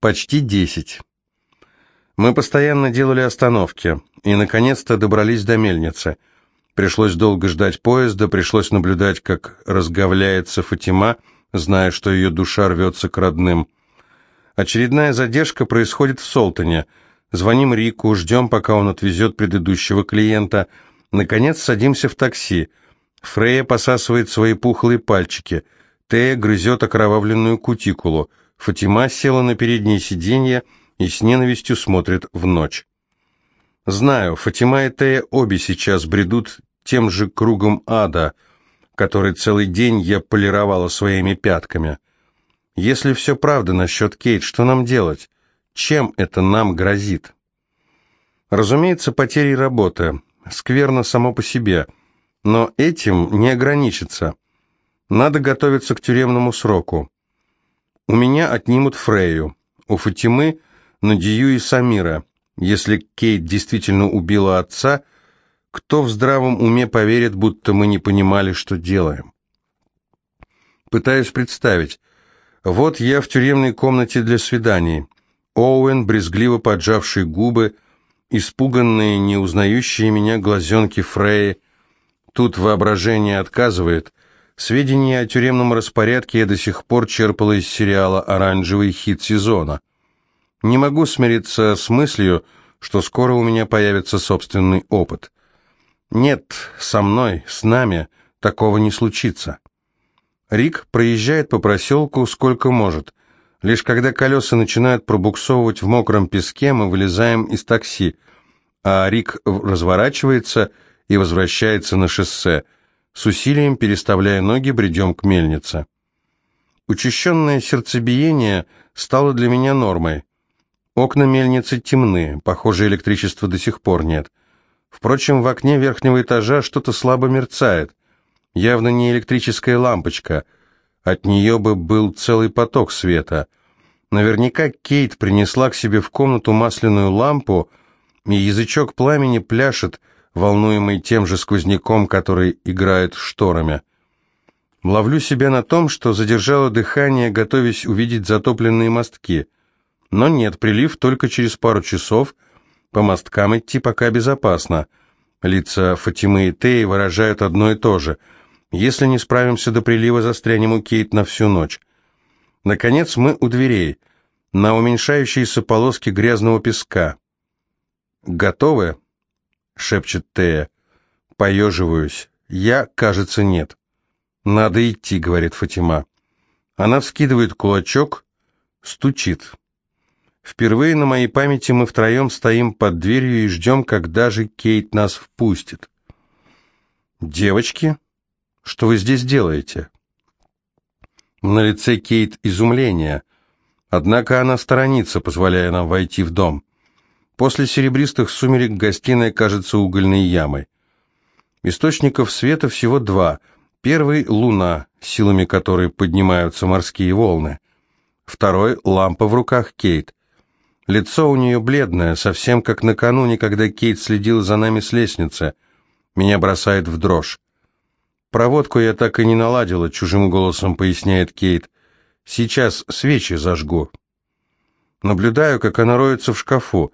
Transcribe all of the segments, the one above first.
Почти десять. Мы постоянно делали остановки и, наконец-то, добрались до мельницы. Пришлось долго ждать поезда, пришлось наблюдать, как разговляется Фатима, зная, что ее душа рвется к родным. Очередная задержка происходит в Солтоне. Звоним Рику, ждем, пока он отвезет предыдущего клиента. Наконец садимся в такси. Фрея посасывает свои пухлые пальчики. Тея грызет окровавленную кутикулу. Фатима села на переднее сиденье и с ненавистью смотрит в ночь. Знаю, Фатима и Тея обе сейчас бредут тем же кругом ада, который целый день я полировала своими пятками. Если все правда насчет Кейт, что нам делать? Чем это нам грозит? Разумеется, потерей работы. Скверно само по себе. Но этим не ограничится. Надо готовиться к тюремному сроку. У меня отнимут Фрею. У Фатимы – Надию и Самира. Если Кейт действительно убила отца, кто в здравом уме поверит, будто мы не понимали, что делаем? Пытаюсь представить. Вот я в тюремной комнате для свиданий. Оуэн, брезгливо поджавший губы, испуганные, не узнающие меня глазенки Фреи. Тут воображение отказывает. Сведения о тюремном распорядке я до сих пор черпала из сериала «Оранжевый хит сезона». Не могу смириться с мыслью, что скоро у меня появится собственный опыт. Нет, со мной, с нами такого не случится. Рик проезжает по проселку сколько может. Лишь когда колеса начинают пробуксовывать в мокром песке, мы вылезаем из такси, а Рик разворачивается и возвращается на шоссе – с усилием, переставляя ноги, бредем к мельнице. Учащенное сердцебиение стало для меня нормой. Окна мельницы темны, похоже, электричества до сих пор нет. Впрочем, в окне верхнего этажа что-то слабо мерцает. Явно не электрическая лампочка. От нее бы был целый поток света. Наверняка Кейт принесла к себе в комнату масляную лампу, и язычок пламени пляшет, волнуемый тем же сквозняком, который играет шторами. Ловлю себя на том, что задержала дыхание, готовясь увидеть затопленные мостки. Но нет, прилив только через пару часов. По мосткам идти пока безопасно. Лица Фатимы и Теи выражают одно и то же. Если не справимся до прилива, застрянем у Кейт на всю ночь. Наконец мы у дверей, на уменьшающейся полоске грязного песка. Готовы? Шепчет Тея. Поеживаюсь. Я, кажется, нет. Надо идти, говорит Фатима. Она вскидывает кулачок, стучит. Впервые на моей памяти мы втроем стоим под дверью и ждем, когда же Кейт нас впустит. «Девочки, что вы здесь делаете?» На лице Кейт изумление, однако она сторонится, позволяя нам войти в дом. После серебристых сумерек гостиная кажется угольной ямой. Источников света всего два. Первый — луна, силами которой поднимаются морские волны. Второй — лампа в руках Кейт. Лицо у нее бледное, совсем как накануне, когда Кейт следила за нами с лестницы. Меня бросает в дрожь. «Проводку я так и не наладила», — чужим голосом поясняет Кейт. «Сейчас свечи зажгу». Наблюдаю, как она роется в шкафу.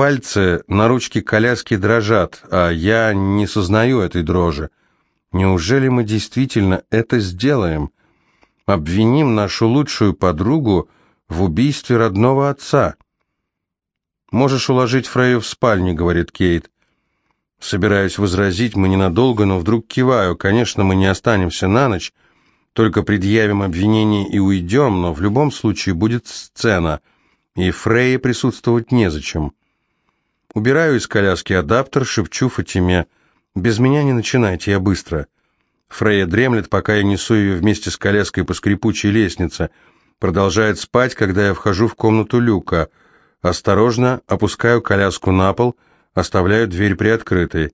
Пальцы на ручке коляски дрожат, а я не сознаю этой дрожи. Неужели мы действительно это сделаем? Обвиним нашу лучшую подругу в убийстве родного отца? «Можешь уложить Фрейю в спальне», — говорит Кейт. Собираюсь возразить, мы ненадолго, но вдруг киваю. Конечно, мы не останемся на ночь, только предъявим обвинение и уйдем, но в любом случае будет сцена, и Фрейе присутствовать незачем. Убираю из коляски адаптер, шепчу Фатиме. «Без меня не начинайте, я быстро». Фрея дремлет, пока я несу ее вместе с коляской по скрипучей лестнице. Продолжает спать, когда я вхожу в комнату Люка. Осторожно опускаю коляску на пол, оставляю дверь приоткрытой.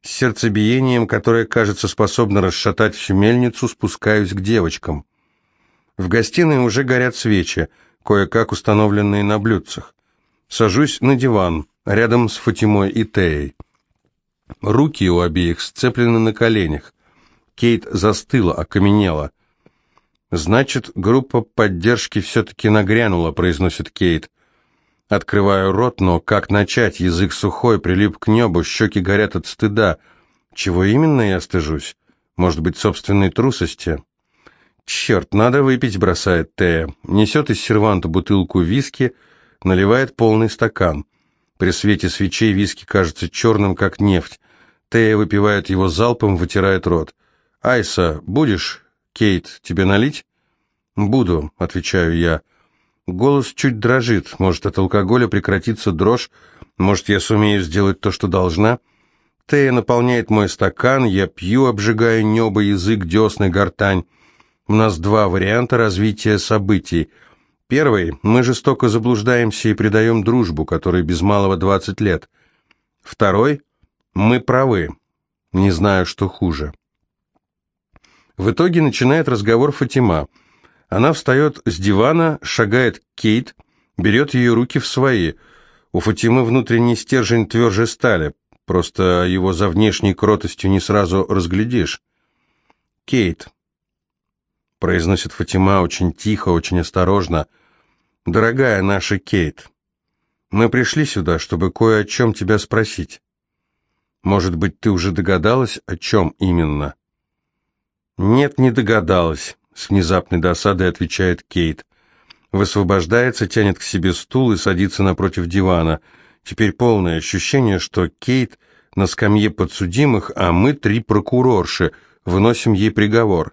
С сердцебиением, которое, кажется, способно расшатать всю мельницу, спускаюсь к девочкам. В гостиной уже горят свечи, кое-как установленные на блюдцах. Сажусь на диван рядом с Фатимой и Теей. Руки у обеих сцеплены на коленях. Кейт застыла, окаменела. «Значит, группа поддержки все-таки нагрянула», — произносит Кейт. Открываю рот, но как начать? Язык сухой, прилип к небу, щеки горят от стыда. Чего именно я стыжусь? Может быть, собственной трусости? «Черт, надо выпить», — бросает Тея. Несет из серванта бутылку виски, наливает полный стакан. При свете свечей виски кажется черным, как нефть. Тея выпивает его залпом, вытирает рот. «Айса, будешь, Кейт, тебе налить?» «Буду», — отвечаю я. Голос чуть дрожит. Может, от алкоголя прекратится дрожь? Может, я сумею сделать то, что должна?» Тея наполняет мой стакан, я пью, обжигая небо, язык, десны, гортань. У нас два варианта развития событий. Первый – мы жестоко заблуждаемся и предаем дружбу, которой без малого 20 лет. Второй – мы правы. Не знаю, что хуже. В итоге начинает разговор Фатима. Она встает с дивана, шагает к Кейт, берет ее руки в свои. У Фатимы внутренний стержень тверже стали, просто его за внешней кротостью не сразу разглядишь. «Кейт», произносит Фатима очень тихо, очень осторожно. «Дорогая наша Кейт, мы пришли сюда, чтобы кое о чем тебя спросить. Может быть, ты уже догадалась, о чем именно?» «Нет, не догадалась», — с внезапной досадой отвечает Кейт. Высвобождается, тянет к себе стул и садится напротив дивана. Теперь полное ощущение, что Кейт на скамье подсудимых, а мы три прокурорши, выносим ей приговор.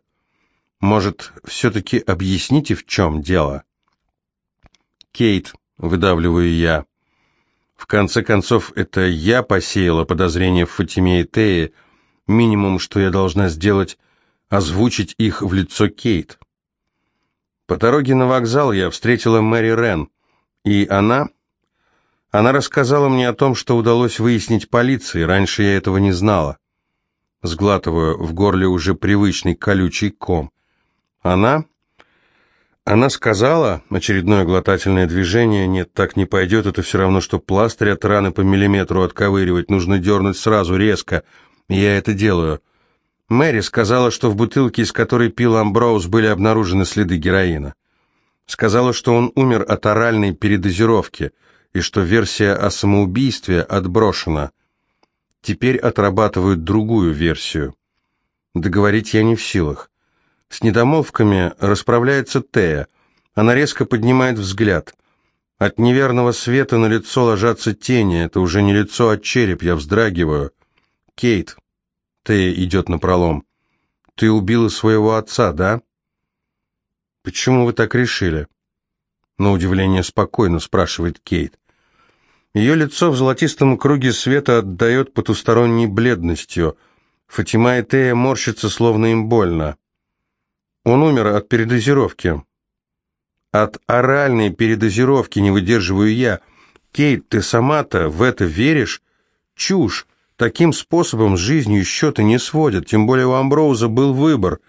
Может, все-таки объясните, в чем дело?» «Кейт», — выдавливаю я. В конце концов, это я посеяла подозрения в Фатиме и Тее. Минимум, что я должна сделать, озвучить их в лицо Кейт. По дороге на вокзал я встретила Мэри Рен, и она... Она рассказала мне о том, что удалось выяснить полиции, раньше я этого не знала. Сглатываю в горле уже привычный колючий ком. Она? Она сказала, очередное глотательное движение, нет, так не пойдет, это все равно, что пластырь от раны по миллиметру отковыривать, нужно дернуть сразу, резко. Я это делаю. Мэри сказала, что в бутылке, из которой пил Амброуз, были обнаружены следы героина. Сказала, что он умер от оральной передозировки, и что версия о самоубийстве отброшена. Теперь отрабатывают другую версию. Договорить я не в силах. С недомолвками расправляется Тея. Она резко поднимает взгляд. От неверного света на лицо ложатся тени. Это уже не лицо, а череп. Я вздрагиваю. «Кейт». Тея идет на пролом. «Ты убила своего отца, да?» «Почему вы так решили?» На удивление спокойно спрашивает Кейт. Ее лицо в золотистом круге света отдает потусторонней бледностью. Фатима и Тея морщатся, словно им больно. Он умер от передозировки. От оральной передозировки не выдерживаю я. Кейт, ты сама-то в это веришь? Чушь. Таким способом с жизнью счеты не сводят, тем более у Амброуза был выбор.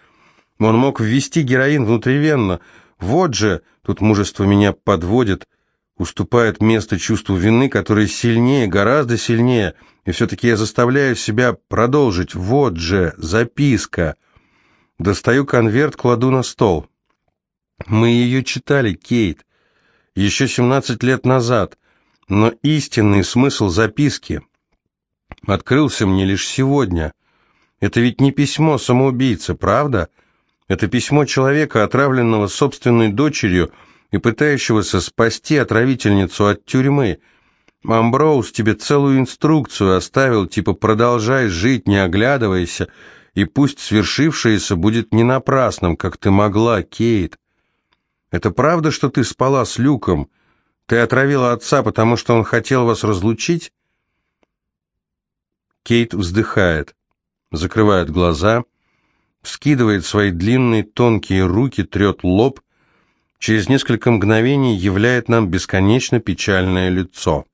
Он мог ввести героин внутривенно. Вот же, тут мужество меня подводит, уступает место чувству вины, которое сильнее, гораздо сильнее, и все-таки я заставляю себя продолжить. Вот же, записка. Достаю конверт, кладу на стол. Мы ее читали, Кейт, еще 17 лет назад, но истинный смысл записки открылся мне лишь сегодня. Это ведь не письмо самоубийцы, правда? Это письмо человека, отравленного собственной дочерью и пытающегося спасти отравительницу от тюрьмы. Амброуз тебе целую инструкцию оставил, типа «продолжай жить, не оглядывайся», и пусть свершившееся будет не напрасным, как ты могла, Кейт. Это правда, что ты спала с Люком? Ты отравила отца, потому что он хотел вас разлучить?» Кейт вздыхает, закрывает глаза, вскидывает свои длинные тонкие руки, трет лоб, через несколько мгновений являет нам бесконечно печальное лицо.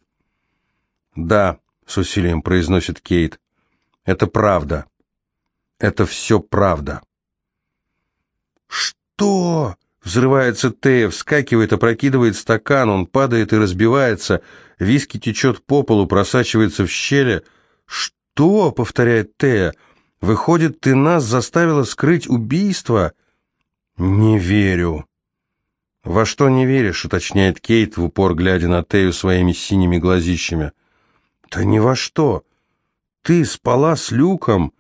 «Да», — с усилием произносит Кейт, — «это правда». Это все правда. «Что?» — взрывается Тея, вскакивает, опрокидывает стакан, он падает и разбивается, виски течет по полу, просачивается в щели. «Что?» — повторяет Тея. «Выходит, ты нас заставила скрыть убийство?» «Не верю». «Во что не веришь?» — уточняет Кейт, в упор глядя на Тею своими синими глазищами. «Да ни во что. Ты спала с Люком.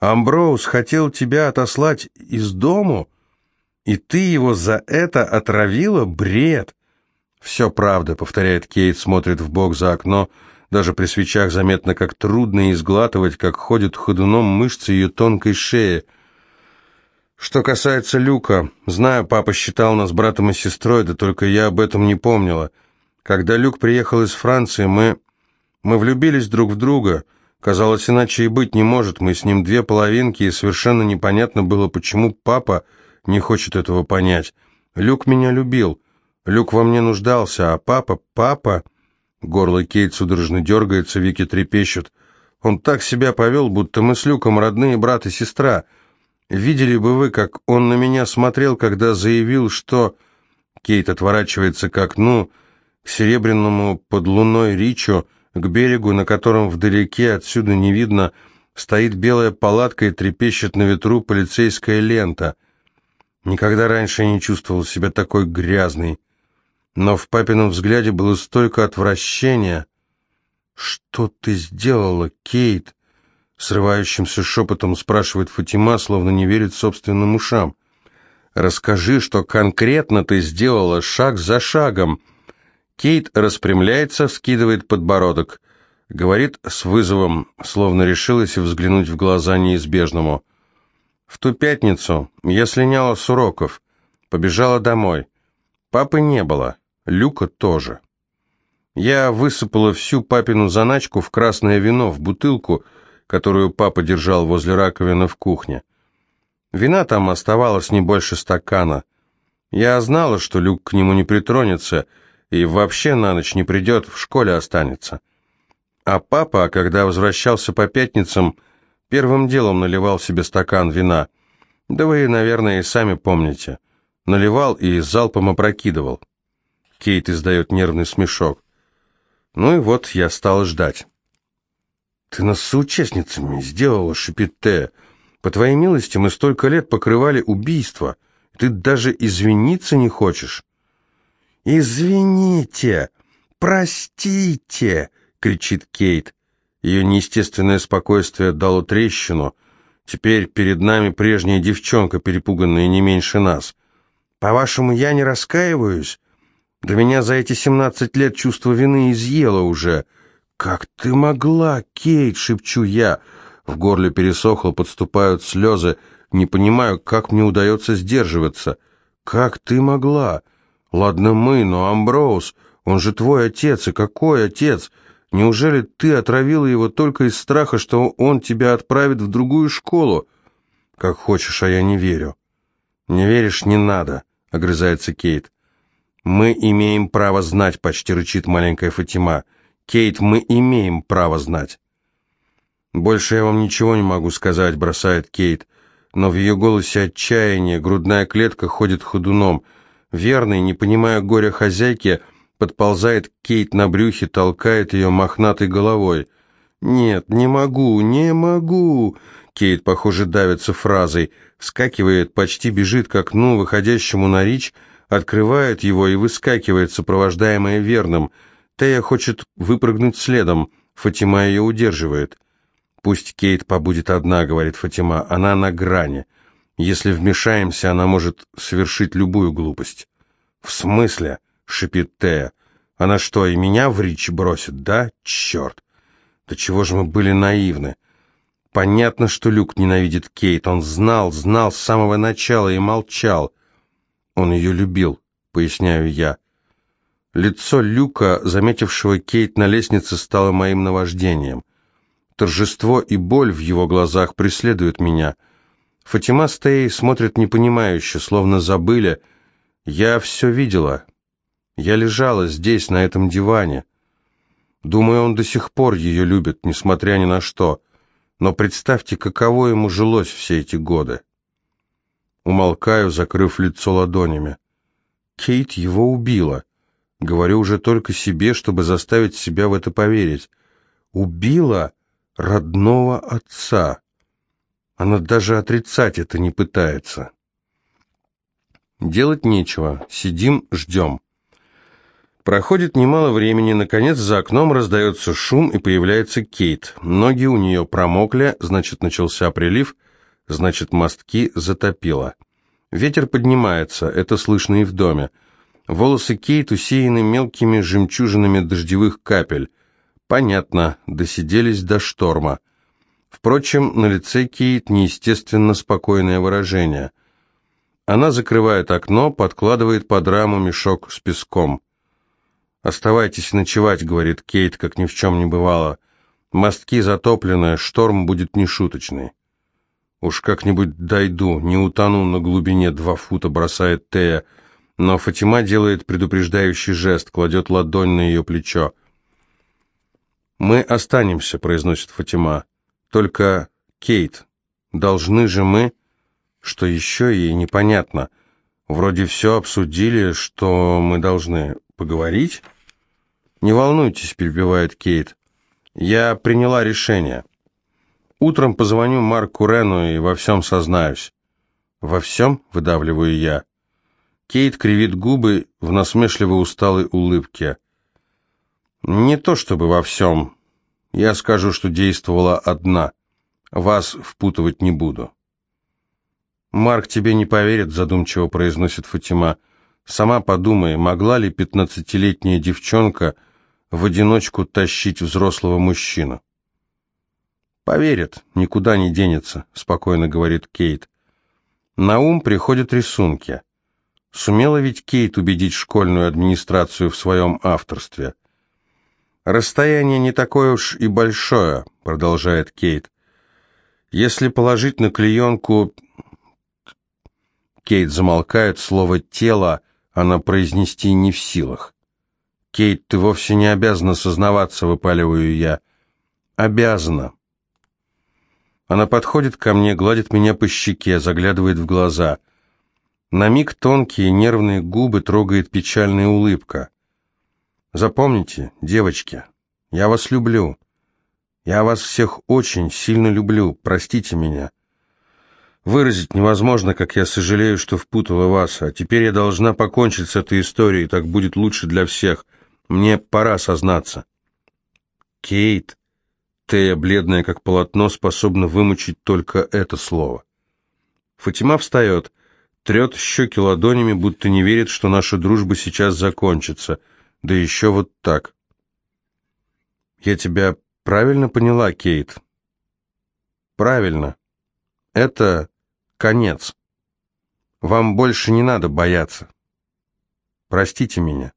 Амброуз хотел тебя отослать из дому, и ты его за это отравила? Бред!» «Все правда», — повторяет Кейт, смотрит в бок за окно. Даже при свечах заметно, как трудно изглатывать, как ходят ходуном мышцы ее тонкой шеи. Что касается Люка, знаю, папа считал нас братом и сестрой, да только я об этом не помнила. Когда Люк приехал из Франции, мы... мы влюбились друг в друга. Казалось, иначе и быть не может. Мы с ним две половинки, и совершенно непонятно было, почему папа не хочет этого понять. Люк меня любил. Люк во мне нуждался, а папа... папа... Горло Кейт судорожно дергается, веки трепещут. Он так себя повел, будто мы с Люком родные брат и сестра — Видели бы вы, как он на меня смотрел, когда заявил, что... Кейт отворачивается к окну, к серебряному под луной Ричу, к берегу, на котором вдалеке, отсюда не видно, стоит белая палатка и трепещет на ветру полицейская лента. Никогда раньше я не чувствовал себя такой грязной. Но в папином взгляде было столько отвращения. «Что ты сделала, Кейт?» Срывающимся шепотом спрашивает Фатима, словно не верит собственным ушам. «Расскажи, что конкретно ты сделала шаг за шагом». Кейт распрямляется, вскидывает подбородок. Говорит с вызовом, словно решилась взглянуть в глаза неизбежному. «В ту пятницу я слиняла с уроков, побежала домой. Папы не было, Люка тоже. Я высыпала всю папину заначку в красное вино, в бутылку, которую папа держал возле раковины в кухне. Вина там оставалось не больше стакана. Я знала, что Люк к нему не притронется и вообще на ночь не придет, в школе останется. А папа, когда возвращался по пятницам, первым делом наливал себе стакан вина. Да вы, наверное, и сами помните. Наливал и залпом опрокидывал. Кейт издает нервный смешок. Ну и вот я стал ждать. «Ты нас соучастницами сделала, шипит Тея. По твоей милости мы столько лет покрывали убийство. Ты даже извиниться не хочешь». «Извините! Простите!» — кричит Кейт. Ее неестественное спокойствие дало трещину. Теперь перед нами прежняя девчонка, перепуганная не меньше нас. «По-вашему, я не раскаиваюсь? Да меня за эти семнадцать лет чувство вины изъело уже. «Как ты могла, Кейт?» — шепчу я. В горле пересохло, подступают слезы. Не понимаю, как мне удается сдерживаться. «Как ты могла?» «Ладно мы, но Амброуз, он же твой отец, и какой отец? Неужели ты отравила его только из страха, что он тебя отправит в другую школу?» «Как хочешь, а я не верю». «Не веришь, не надо», — огрызается Кейт. «Мы имеем право знать», — почти рычит маленькая Фатима. Кейт, мы имеем право знать. Больше я вам ничего не могу сказать, бросает Кейт, но в ее голосе отчаяние, грудная клетка ходит ходуном. Верный, не понимая горя хозяйки, подползает Кейт на брюхе, толкает ее мохнатой головой. «Нет, не могу, не могу!» Кейт, похоже, давится фразой, вскакивает, почти бежит к окну, выходящему на речь, открывает его и выскакивает, сопровождаемая верным – Тея хочет выпрыгнуть следом, Фатима ее удерживает. «Пусть Кейт побудет одна», — говорит Фатима, — «она на грани. Если вмешаемся, она может совершить любую глупость». «В смысле?» — шипит Тея. «Она что, и меня в речь бросит, да? Черт! Да чего же мы были наивны!» Понятно, что Люк ненавидит Кейт. Он знал, знал с самого начала и молчал. Он ее любил, поясняю я. Лицо Люка, заметившего Кейт на лестнице, стало моим наваждением. Торжество и боль в его глазах преследуют меня. Фатима с Теей смотрят непонимающе, словно забыли. Я все видела. Я лежала здесь, на этом диване. Думаю, он до сих пор ее любит, несмотря ни на что. Но представьте, каково ему жилось все эти годы. Умолкаю, закрыв лицо ладонями. Кейт его убила. Говорю уже только себе, чтобы заставить себя в это поверить. Убила родного отца. Она даже отрицать это не пытается. Делать нечего, сидим, ждем. Проходит немало времени, наконец за окном раздается шум и появляется Кейт. Ноги у нее промокли, значит начался прилив, значит мостки затопило. Ветер поднимается, это слышно и в доме. Волосы Кейт усеяны мелкими жемчужинами дождевых капель. Понятно, досиделись до шторма. Впрочем, на лице Кейт неестественно спокойное выражение. Она закрывает окно, подкладывает под раму мешок с песком. «Оставайтесь ночевать», — говорит Кейт, как ни в чем не бывало. «Мостки затоплены, шторм будет нешуточный». «Уж как-нибудь дойду, не утону на глубине два фута», — бросает Тея. Но Фатима делает предупреждающий жест, кладет ладонь на ее плечо. «Мы останемся», — произносит Фатима. «Только, Кейт, должны же мы...» Что еще ей непонятно. Вроде все обсудили, что мы должны поговорить. «Не волнуйтесь», — перебивает Кейт. «Я приняла решение. Утром позвоню Марку Рену и во всем сознаюсь». «Во всем?» — выдавливаю я. Кейт кривит губы в насмешливо усталой улыбке. «Не то чтобы во всем. Я скажу, что действовала одна. Вас впутывать не буду». «Марк тебе не поверит», — задумчиво произносит Фатима. «Сама подумай, могла ли пятнадцатилетняя девчонка в одиночку тащить взрослого мужчину?» «Поверит, никуда не денется», — спокойно говорит Кейт. На ум приходят рисунки. Сумела ведь Кейт убедить школьную администрацию в своем авторстве. «Расстояние не такое уж и большое», — продолжает Кейт. «Если положить на клеенку...» Кейт замолкает, слово «тело» она произнести не в силах. «Кейт, ты вовсе не обязана сознаваться», — выпаливаю я. «Обязана». Она подходит ко мне, гладит меня по щеке, заглядывает в глаза. На миг тонкие нервные губы трогает печальная улыбка. Запомните, девочки, я вас люблю. Я вас всех очень сильно люблю, простите меня. Выразить невозможно, как я сожалею, что впутала вас, а теперь я должна покончить с этой историей, так будет лучше для всех. Мне пора сознаться. Кейт, Тея, бледная как полотно, способна вымучить только это слово. Фатима встает, трет щеки ладонями, будто не верит, что наша дружба сейчас закончится. Да еще вот так. «Я тебя правильно поняла, Кейт?» «Правильно. Это конец. Вам больше не надо бояться. Простите меня».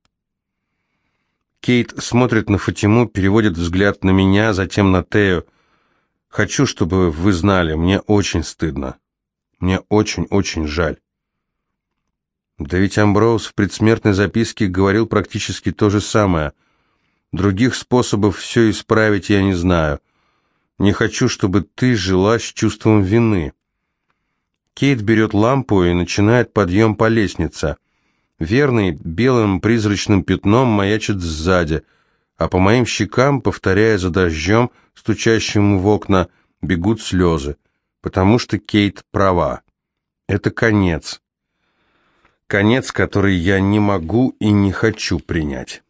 Кейт смотрит на Фатиму, переводит взгляд на меня, затем на Тею. «Хочу, чтобы вы знали, мне очень стыдно. Мне очень-очень жаль». Да ведь Амброуз в предсмертной записке говорил практически то же самое. Других способов все исправить я не знаю. Не хочу, чтобы ты жила с чувством вины. Кейт берет лампу и начинает подъем по лестнице. Верный белым призрачным пятном маячит сзади, а по моим щекам, повторяя за дождем, стучащим в окна, бегут слезы, потому что Кейт права. Это конец. Конец, который я не могу и не хочу принять.